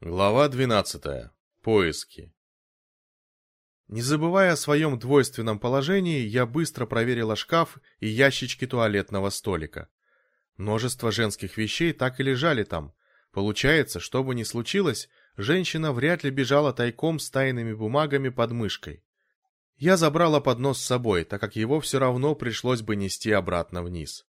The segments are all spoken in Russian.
Глава 12. Поиски. Не забывая о своем двойственном положении, я быстро проверила шкаф и ящички туалетного столика. Множество женских вещей так и лежали там. Получается, что бы ни случилось, женщина вряд ли бежала тайком с тайными бумагами под мышкой. Я забрала поднос с собой, так как его все равно пришлось бы нести обратно вниз.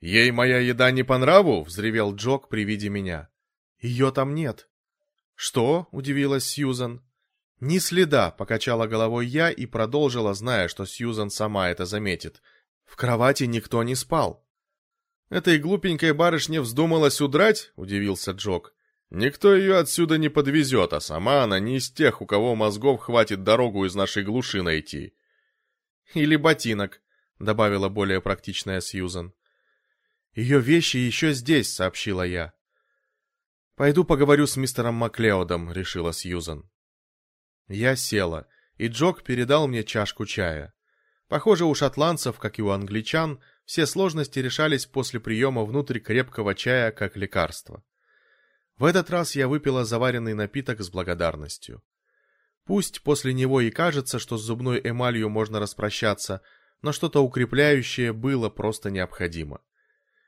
«Ей моя еда не по нраву?» — взревел Джок при виде меня. «Ее там нет». «Что?» — удивилась Сьюзан. «Ни следа», — покачала головой я и продолжила, зная, что Сьюзан сама это заметит. «В кровати никто не спал». «Этой глупенькой барышне вздумалось удрать?» — удивился Джок. «Никто ее отсюда не подвезет, а сама она не из тех, у кого мозгов хватит дорогу из нашей глуши найти». «Или ботинок», — добавила более практичная Сьюзан. «Ее вещи еще здесь», — сообщила я. «Пойду поговорю с мистером Маклеодом», — решила Сьюзан. Я села, и Джок передал мне чашку чая. Похоже, у шотландцев, как и у англичан, все сложности решались после приема внутрь крепкого чая как лекарства. В этот раз я выпила заваренный напиток с благодарностью. Пусть после него и кажется, что с зубной эмалью можно распрощаться, но что-то укрепляющее было просто необходимо.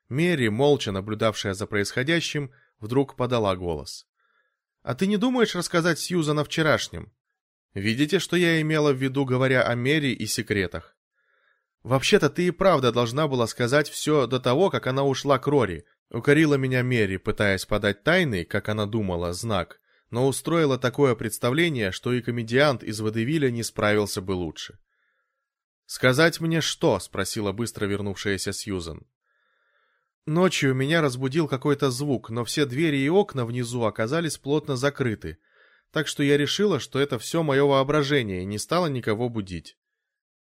Мери, молча наблюдавшая за происходящим, вдруг подала голос. «А ты не думаешь рассказать Сьюзан о вчерашнем? Видите, что я имела в виду, говоря о Мери и секретах? Вообще-то ты и правда должна была сказать все до того, как она ушла к Рори. Укорила меня Мери, пытаясь подать тайный, как она думала, знак, но устроила такое представление, что и комедиант из Водевиля не справился бы лучше. «Сказать мне что?» — спросила быстро вернувшаяся Сьюзан. Ночью меня разбудил какой-то звук, но все двери и окна внизу оказались плотно закрыты, так что я решила, что это все мое воображение, и не стала никого будить.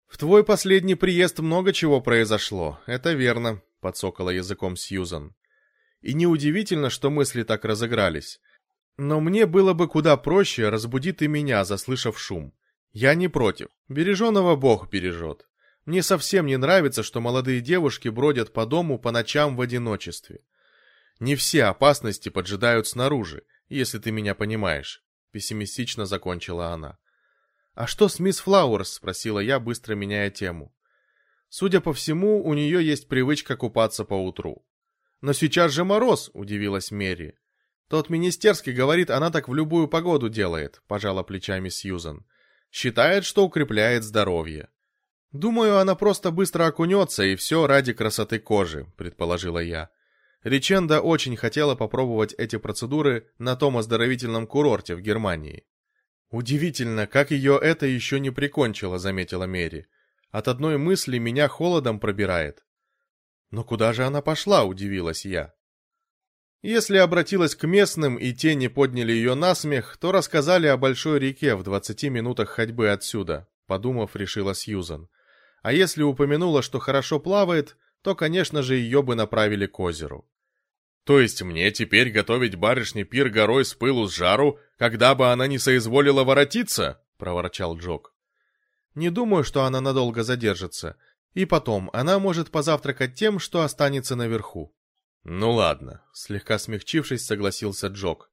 «В твой последний приезд много чего произошло, это верно», — подсокала языком Сьюзан. И неудивительно, что мысли так разыгрались. Но мне было бы куда проще, разбуди ты меня, заслышав шум. Я не против, береженого Бог бережет. Мне совсем не нравится, что молодые девушки бродят по дому по ночам в одиночестве. Не все опасности поджидают снаружи, если ты меня понимаешь, пессимистично закончила она. А что с мисс Флауэрс, спросила я, быстро меняя тему. Судя по всему, у нее есть привычка купаться по утру. Но сейчас же мороз, удивилась Мэри. Тот министерский говорит, она так в любую погоду делает, пожала плечами Сьюзан. Считает, что укрепляет здоровье. «Думаю, она просто быстро окунется, и все ради красоты кожи», — предположила я. Риченда очень хотела попробовать эти процедуры на том оздоровительном курорте в Германии. «Удивительно, как ее это еще не прикончило», — заметила Мэри. «От одной мысли меня холодом пробирает». «Но куда же она пошла?» — удивилась я. Если обратилась к местным, и те не подняли ее на смех, то рассказали о большой реке в двадцати минутах ходьбы отсюда, подумав, решила Сьюзан. А если упомянула, что хорошо плавает, то, конечно же, ее бы направили к озеру. То есть мне теперь готовить барышне пир горой с пылу с жару, когда бы она не соизволила воротиться? проворчал Джок. Не думаю, что она надолго задержится. И потом, она может позавтракать тем, что останется наверху. Ну ладно, слегка смягчившись, согласился Джок.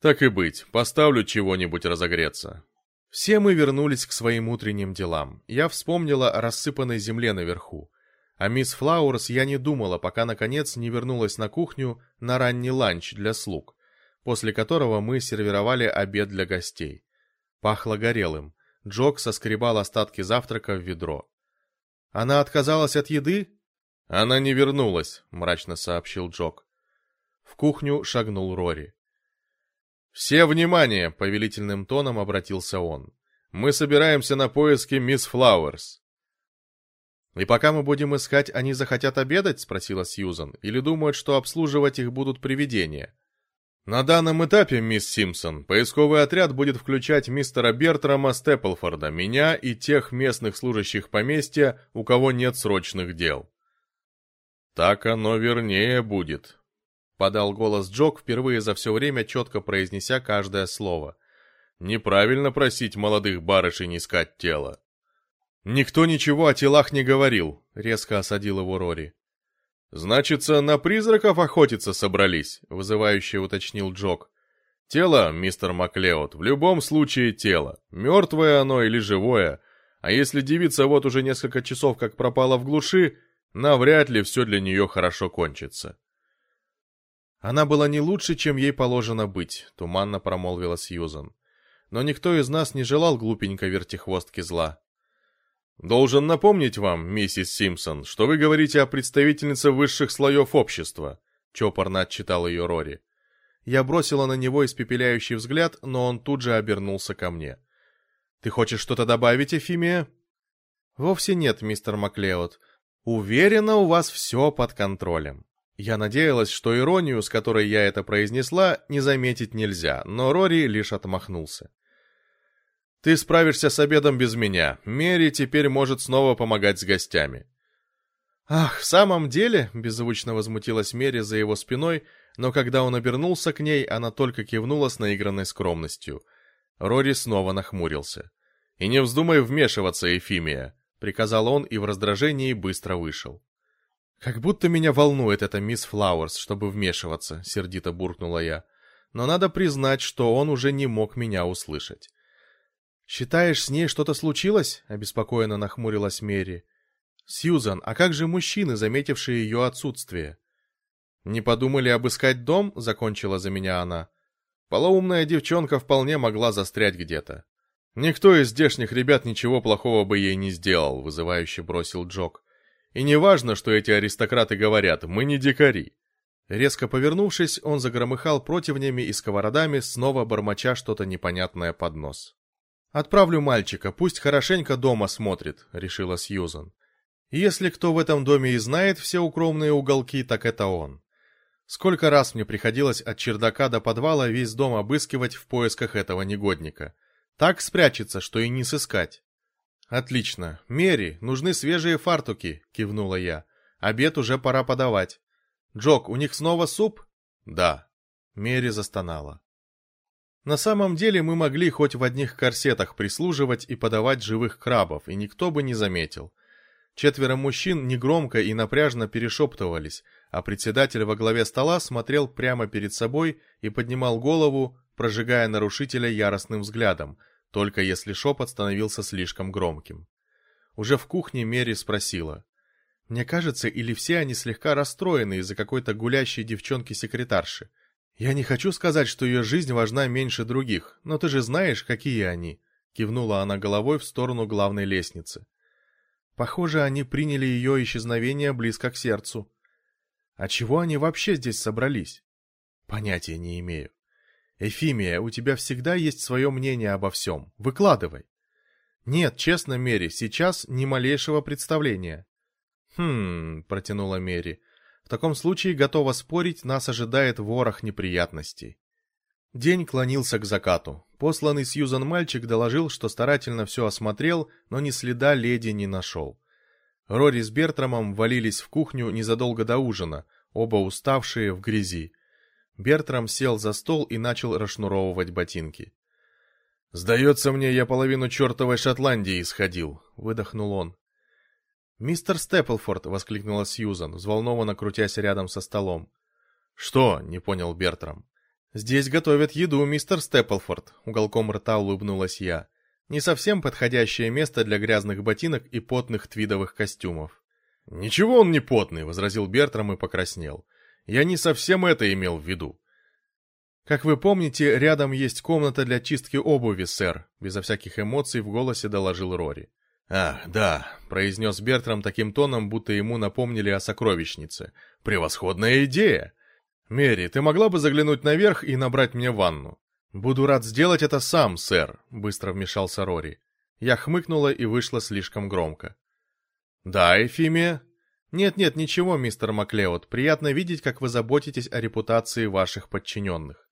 Так и быть, поставлю чего-нибудь разогреться. Все мы вернулись к своим утренним делам. Я вспомнила о рассыпанной земле наверху. О мисс Флауэрс я не думала, пока, наконец, не вернулась на кухню на ранний ланч для слуг, после которого мы сервировали обед для гостей. Пахло горелым. Джок соскребал остатки завтрака в ведро. «Она отказалась от еды?» «Она не вернулась», — мрачно сообщил Джок. В кухню шагнул Рори. «Все внимание!» — повелительным тоном обратился он. «Мы собираемся на поиски мисс Флауэрс». «И пока мы будем искать, они захотят обедать?» — спросила Сьюзан. «Или думают, что обслуживать их будут привидения?» «На данном этапе, мисс Симпсон, поисковый отряд будет включать мистера Бертрама Степлфорда, меня и тех местных служащих поместья, у кого нет срочных дел». «Так оно вернее будет», — подал голос Джок, впервые за все время четко произнеся каждое слово. «Неправильно просить молодых барышень искать тело». «Никто ничего о телах не говорил», — резко осадил его Рори. «Значится, на призраков охотиться собрались», — вызывающе уточнил Джок. Тело, мистер Маклеод, в любом случае тело. Мертвое оно или живое. А если девица вот уже несколько часов как пропала в глуши, навряд ли все для нее хорошо кончится. Она была не лучше, чем ей положено быть, туманно промолвила Сьюзан. Но никто из нас не желал глупенькой вертихвостки зла. Должен напомнить вам, миссис Симпсон, что вы говорите о представительнице высших слоев общества, чопорно отчитал ее Рори. Я бросила на него испепеляющий взгляд, но он тут же обернулся ко мне. «Ты хочешь что-то добавить, Эфимия?» «Вовсе нет, мистер Маклеод. Уверена, у вас все под контролем». Я надеялась, что иронию, с которой я это произнесла, не заметить нельзя, но Рори лишь отмахнулся. «Ты справишься с обедом без меня. Мери теперь может снова помогать с гостями». «Ах, в самом деле?» — беззвучно возмутилась Мери за его спиной, но когда он обернулся к ней, она только кивнула с наигранной скромностью. Рори снова нахмурился. «И не вздумай вмешиваться, Эфимия», — приказал он и в раздражении быстро вышел. «Как будто меня волнует эта мисс Флауэрс, чтобы вмешиваться», — сердито буркнула я. Но надо признать, что он уже не мог меня услышать. «Считаешь, с ней что-то случилось?» — обеспокоенно нахмурилась Мэри. «Сьюзан, а как же мужчины, заметившие ее отсутствие?» «Не подумали обыскать дом?» — закончила за меня она. Полоумная девчонка вполне могла застрять где-то. «Никто из здешних ребят ничего плохого бы ей не сделал», — вызывающе бросил Джок. «И не важно, что эти аристократы говорят, мы не дикари». Резко повернувшись, он загромыхал противнями и сковородами, снова бормоча что-то непонятное под нос. «Отправлю мальчика, пусть хорошенько дома смотрит», — решила Сьюзан. «Если кто в этом доме и знает все укромные уголки, так это он». Сколько раз мне приходилось от чердака до подвала весь дом обыскивать в поисках этого негодника. Так спрячется, что и не сыскать. «Отлично. Мери, нужны свежие фартуки», — кивнула я. «Обед уже пора подавать». «Джок, у них снова суп?» «Да». Мери застонала. На самом деле мы могли хоть в одних корсетах прислуживать и подавать живых крабов, и никто бы не заметил. Четверо мужчин негромко и напряжно перешептывались, а председатель во главе стола смотрел прямо перед собой и поднимал голову, прожигая нарушителя яростным взглядом, только если шепот становился слишком громким. Уже в кухне Мери спросила. «Мне кажется, или все они слегка расстроены из-за какой-то гулящей девчонки-секретарши? Я не хочу сказать, что ее жизнь важна меньше других, но ты же знаешь, какие они», — кивнула она головой в сторону главной лестницы. Похоже, они приняли ее исчезновение близко к сердцу. А чего они вообще здесь собрались? Понятия не имею. Эфимия, у тебя всегда есть свое мнение обо всем. Выкладывай. Нет, честно, Мери, сейчас ни малейшего представления. Хм, протянула Мери. В таком случае, готова спорить, нас ожидает ворох неприятностей. День клонился к закату. Посланный Сьюзан мальчик доложил, что старательно все осмотрел, но ни следа леди не нашел. Рори с Бертрамом валились в кухню незадолго до ужина, оба уставшие в грязи. Бертрам сел за стол и начал расшнуровывать ботинки. «Сдается мне, я половину чертовой Шотландии исходил», — выдохнул он. «Мистер Степлфорд!» — воскликнула Сьюзан, взволнованно крутясь рядом со столом. «Что?» — не понял Бертрам. «Здесь готовят еду, мистер Степлфорд», — уголком рта улыбнулась я. «Не совсем подходящее место для грязных ботинок и потных твидовых костюмов». «Ничего он не потный», — возразил Бертрам и покраснел. «Я не совсем это имел в виду». «Как вы помните, рядом есть комната для чистки обуви, сэр», — безо всяких эмоций в голосе доложил Рори. «Ах, да», — произнес Бертрам таким тоном, будто ему напомнили о сокровищнице. «Превосходная идея! «Мери, ты могла бы заглянуть наверх и набрать мне ванну?» «Буду рад сделать это сам, сэр», — быстро вмешался Рори. Я хмыкнула и вышла слишком громко. «Да, Эфимия?» «Нет-нет, ничего, мистер Маклеод. Приятно видеть, как вы заботитесь о репутации ваших подчиненных».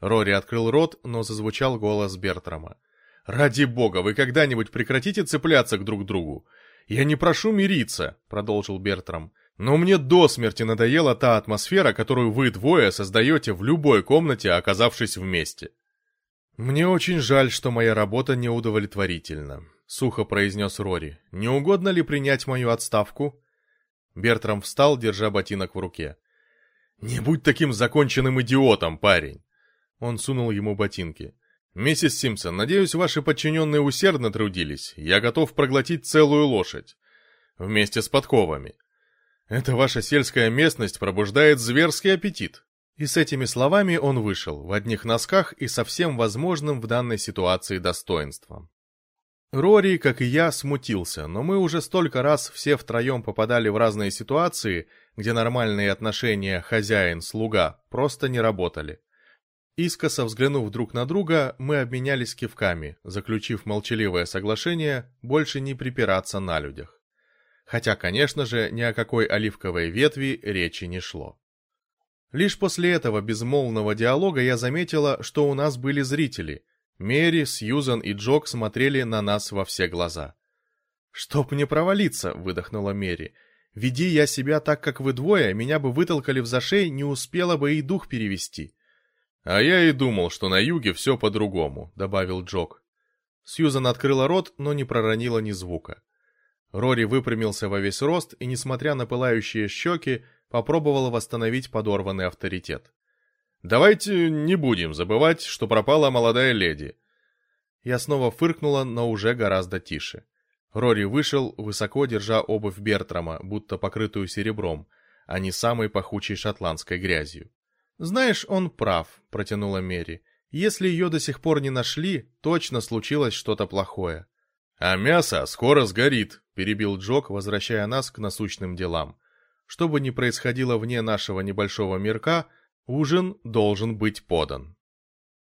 Рори открыл рот, но зазвучал голос Бертрама. «Ради бога, вы когда-нибудь прекратите цепляться к друг другу? Я не прошу мириться», — продолжил Бертрам. Но мне до смерти надоела та атмосфера, которую вы двое создаете в любой комнате, оказавшись вместе. «Мне очень жаль, что моя работа неудовлетворительна», — сухо произнес Рори. «Не угодно ли принять мою отставку?» Бертрам встал, держа ботинок в руке. «Не будь таким законченным идиотом, парень!» Он сунул ему ботинки. «Миссис Симпсон, надеюсь, ваши подчиненные усердно трудились. Я готов проглотить целую лошадь. Вместе с подковами. Эта ваша сельская местность пробуждает зверский аппетит». И с этими словами он вышел, в одних носках и со всем возможным в данной ситуации достоинством. Рори, как и я, смутился, но мы уже столько раз все втроем попадали в разные ситуации, где нормальные отношения хозяин-слуга просто не работали. Искоса взглянув друг на друга, мы обменялись кивками, заключив молчаливое соглашение больше не припираться на людях. Хотя, конечно же, ни о какой оливковой ветви речи не шло. Лишь после этого безмолвного диалога я заметила, что у нас были зрители. Мэри, Сьюзан и Джок смотрели на нас во все глаза. «Чтоб не провалиться», — выдохнула Мэри. «Веди я себя так, как вы двое, меня бы вытолкали в зашей, не успела бы и дух перевести». «А я и думал, что на юге все по-другому», — добавил Джок. Сьюзан открыла рот, но не проронила ни звука. Рори выпрямился во весь рост и, несмотря на пылающие щеки, попробовал восстановить подорванный авторитет. «Давайте не будем забывать, что пропала молодая леди». Я снова фыркнула, но уже гораздо тише. Рори вышел, высоко держа обувь Бертрама, будто покрытую серебром, а не самой пахучей шотландской грязью. «Знаешь, он прав», — протянула Мери. «Если ее до сих пор не нашли, точно случилось что-то плохое». «А мясо скоро сгорит», — перебил Джок, возвращая нас к насущным делам. Что бы ни происходило вне нашего небольшого мирка, ужин должен быть подан.